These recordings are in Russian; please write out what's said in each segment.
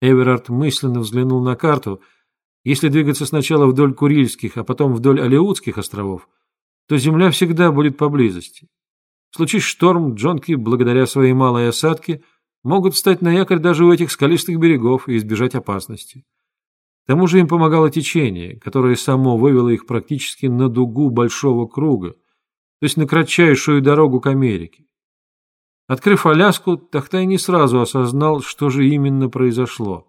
Эверард мысленно взглянул на карту. Если двигаться сначала вдоль Курильских, а потом вдоль Алеутских островов, то земля всегда будет поблизости. Случись шторм, джонки, благодаря своей малой осадке, могут встать на якорь даже у этих скалистых берегов и избежать опасности. К тому же им помогало течение, которое само вывело их практически на дугу большого круга, то есть на кратчайшую дорогу к Америке. Открыв Аляску, Тахтай не сразу осознал, что же именно произошло.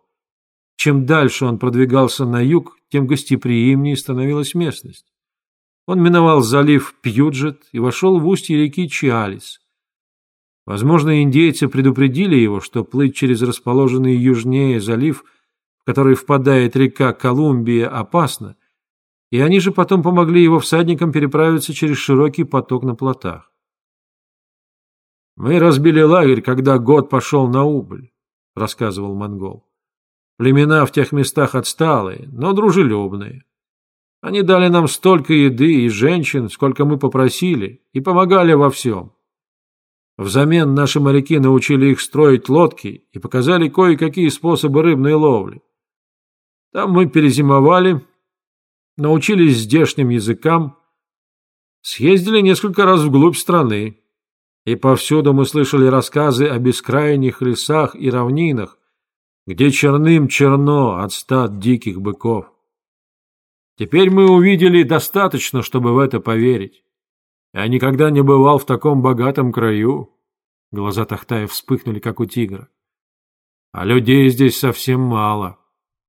Чем дальше он продвигался на юг, тем гостеприимнее становилась местность. Он миновал залив Пьюджет и вошел в устье реки Чиалис. Возможно, индейцы предупредили его, что плыть через расположенный южнее залив, в который впадает река Колумбия, опасно, и они же потом помогли его всадникам переправиться через широкий поток на плотах. «Мы разбили лагерь, когда год пошел на убыль», — рассказывал монгол. «Племена в тех местах отсталые, но дружелюбные. Они дали нам столько еды и женщин, сколько мы попросили, и помогали во всем. Взамен наши моряки научили их строить лодки и показали кое-какие способы рыбной ловли. Там мы перезимовали, научились здешним языкам, съездили несколько раз вглубь страны, и повсюду мы слышали рассказы о бескрайних лесах и равнинах, где черным черно от стад диких быков. Теперь мы увидели достаточно, чтобы в это поверить. Я никогда не бывал в таком богатом краю. Глаза Тахтая вспыхнули, как у тигра. А людей здесь совсем мало.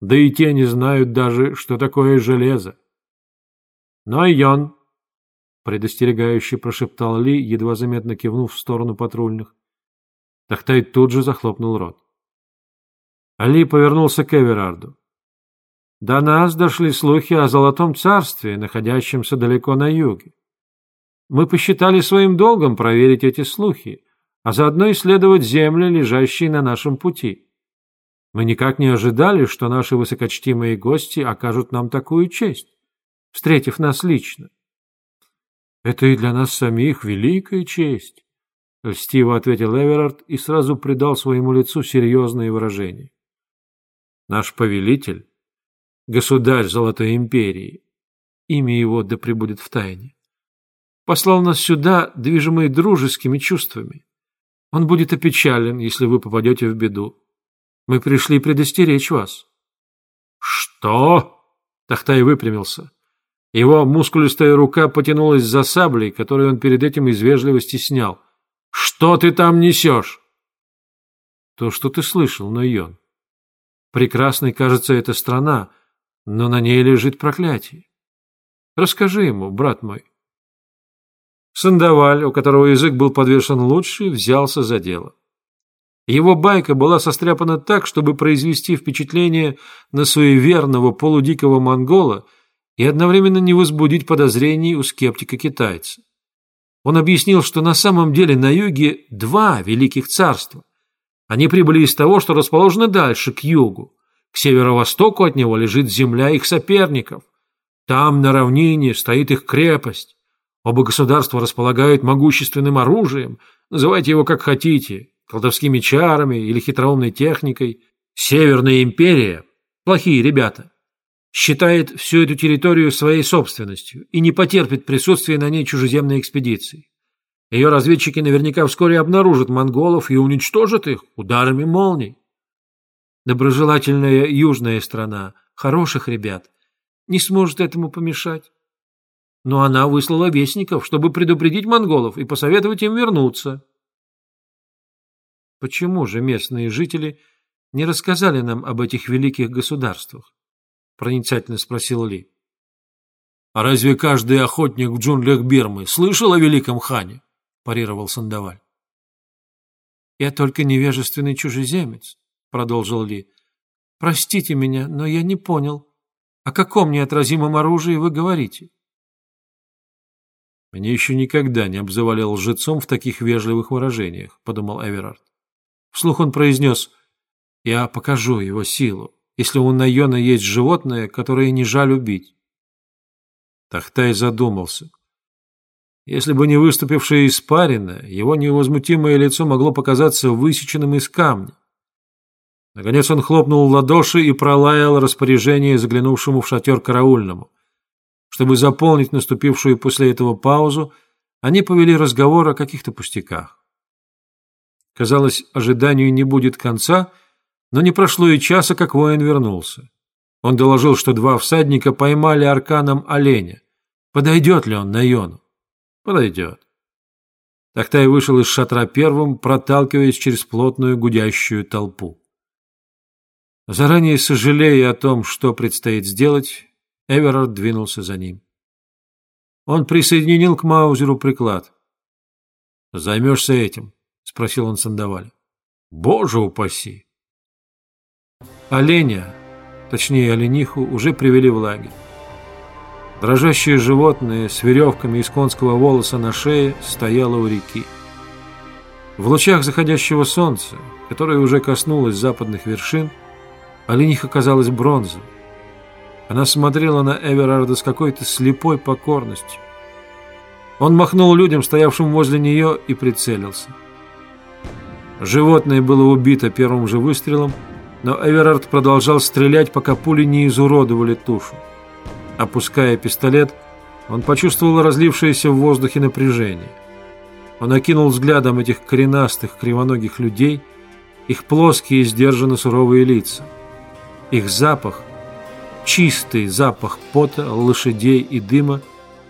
Да и те не знают даже, что такое железо. Но Йон, предостерегающе прошептал Ли, едва заметно кивнув в сторону патрульных. Тахтай тут же захлопнул рот. Али повернулся к Эверарду. До нас дошли слухи о Золотом Царстве, находящемся далеко на юге. Мы посчитали своим долгом проверить эти слухи, а заодно исследовать земли, лежащие на нашем пути. Мы никак не ожидали, что наши высокочтимые гости окажут нам такую честь, встретив нас лично. Это и для нас самих великая честь, — льстиво ответил Эверард и сразу придал своему лицу серьезное выражение. Наш повелитель государь Золотой Империи, имя его да пребудет в тайне, послал нас сюда, движимые дружескими чувствами. Он будет опечален, если вы попадете в беду. Мы пришли предостеречь вас. Что? Тахтай выпрямился. Его мускулистая рука потянулась за саблей, которую он перед этим из вежливости снял. Что ты там несешь? То, что ты слышал, Нойон. Прекрасной кажется эта страна, но на ней лежит проклятие. Расскажи ему, брат мой. Сандаваль, у которого язык был подвешен лучше, взялся за дело. Его байка была состряпана так, чтобы произвести впечатление на суеверного полудикого монгола и одновременно не возбудить подозрений у скептика-китайца. Он объяснил, что на самом деле на юге два великих царства. Они прибыли из того, что расположено дальше, к югу, к северо-востоку от него лежит земля их соперников. Там, на равнине, стоит их крепость. Оба государства располагают могущественным оружием, называйте его как хотите, колдовскими чарами или хитроумной техникой. Северная империя, плохие ребята, считает всю эту территорию своей собственностью и не потерпит присутствия на ней чужеземной экспедиции. Ее разведчики наверняка вскоре обнаружат монголов и уничтожат их ударами молний доброжелательная южная страна, хороших ребят, не сможет этому помешать. Но она выслала вестников, чтобы предупредить монголов и посоветовать им вернуться. Почему же местные жители не рассказали нам об этих великих государствах? Проницательно спросил Ли. А разве каждый охотник в джунглях Бирмы слышал о великом хане? парировал Сандаваль. Я только невежественный чужеземец, продолжил Ли. Простите меня, но я не понял. О каком неотразимом оружии вы говорите? Мне еще никогда не обзывали лжецом в таких вежливых выражениях, подумал Эверард. Вслух он произнес, я покажу его силу, если у Найона есть животное, которое не жаль убить. Тахтай задумался. Если бы не выступившая испарина, его невозмутимое лицо могло показаться высеченным из камня. Наконец он хлопнул в ладоши и пролаял распоряжение заглянувшему в шатер караульному. Чтобы заполнить наступившую после этого паузу, они повели разговор о каких-то пустяках. Казалось, ожиданию не будет конца, но не прошло и часа, как воин вернулся. Он доложил, что два всадника поймали арканом оленя. Подойдет ли он на Йону? Подойдет. Тактай вышел из шатра первым, проталкиваясь через плотную гудящую толпу. Заранее сожалея о том, что предстоит сделать, Эверард двинулся за ним. Он присоединил к Маузеру приклад. «Займешься этим?» — спросил он Сандаваля. «Боже упаси!» Оленя, точнее олениху, уже привели в лагерь. Дрожащее животное с веревками из конского волоса на шее стояло у реки. В лучах заходящего солнца, которое уже коснулось западных вершин, олениха казалась бронзовой. Она смотрела на Эверарда с какой-то слепой покорностью. Он махнул людям, стоявшим возле нее, и прицелился. Животное было убито первым же выстрелом, но Эверард продолжал стрелять, пока пули не изуродовали тушу. Опуская пистолет, он почувствовал разлившееся в воздухе напряжение. Он окинул взглядом этих коренастых, кривоногих людей, их плоские, сдержанно суровые лица. Их запах, чистый запах пота, лошадей и дыма,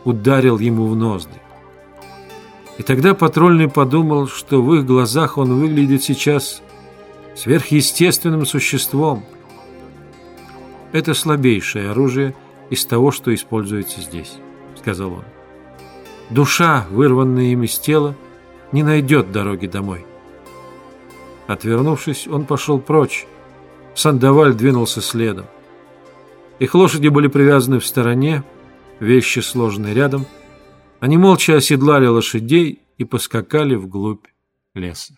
ударил ему в ноздри. И тогда патрульный подумал, что в их глазах он выглядит сейчас сверхъестественным существом. Это слабейшее оружие – из того, что используется здесь», — сказал он. «Душа, вырванная им из тела, не найдет дороги домой». Отвернувшись, он пошел прочь. Сандаваль двинулся следом. Их лошади были привязаны в стороне, вещи сложены рядом. Они молча оседлали лошадей и поскакали вглубь леса.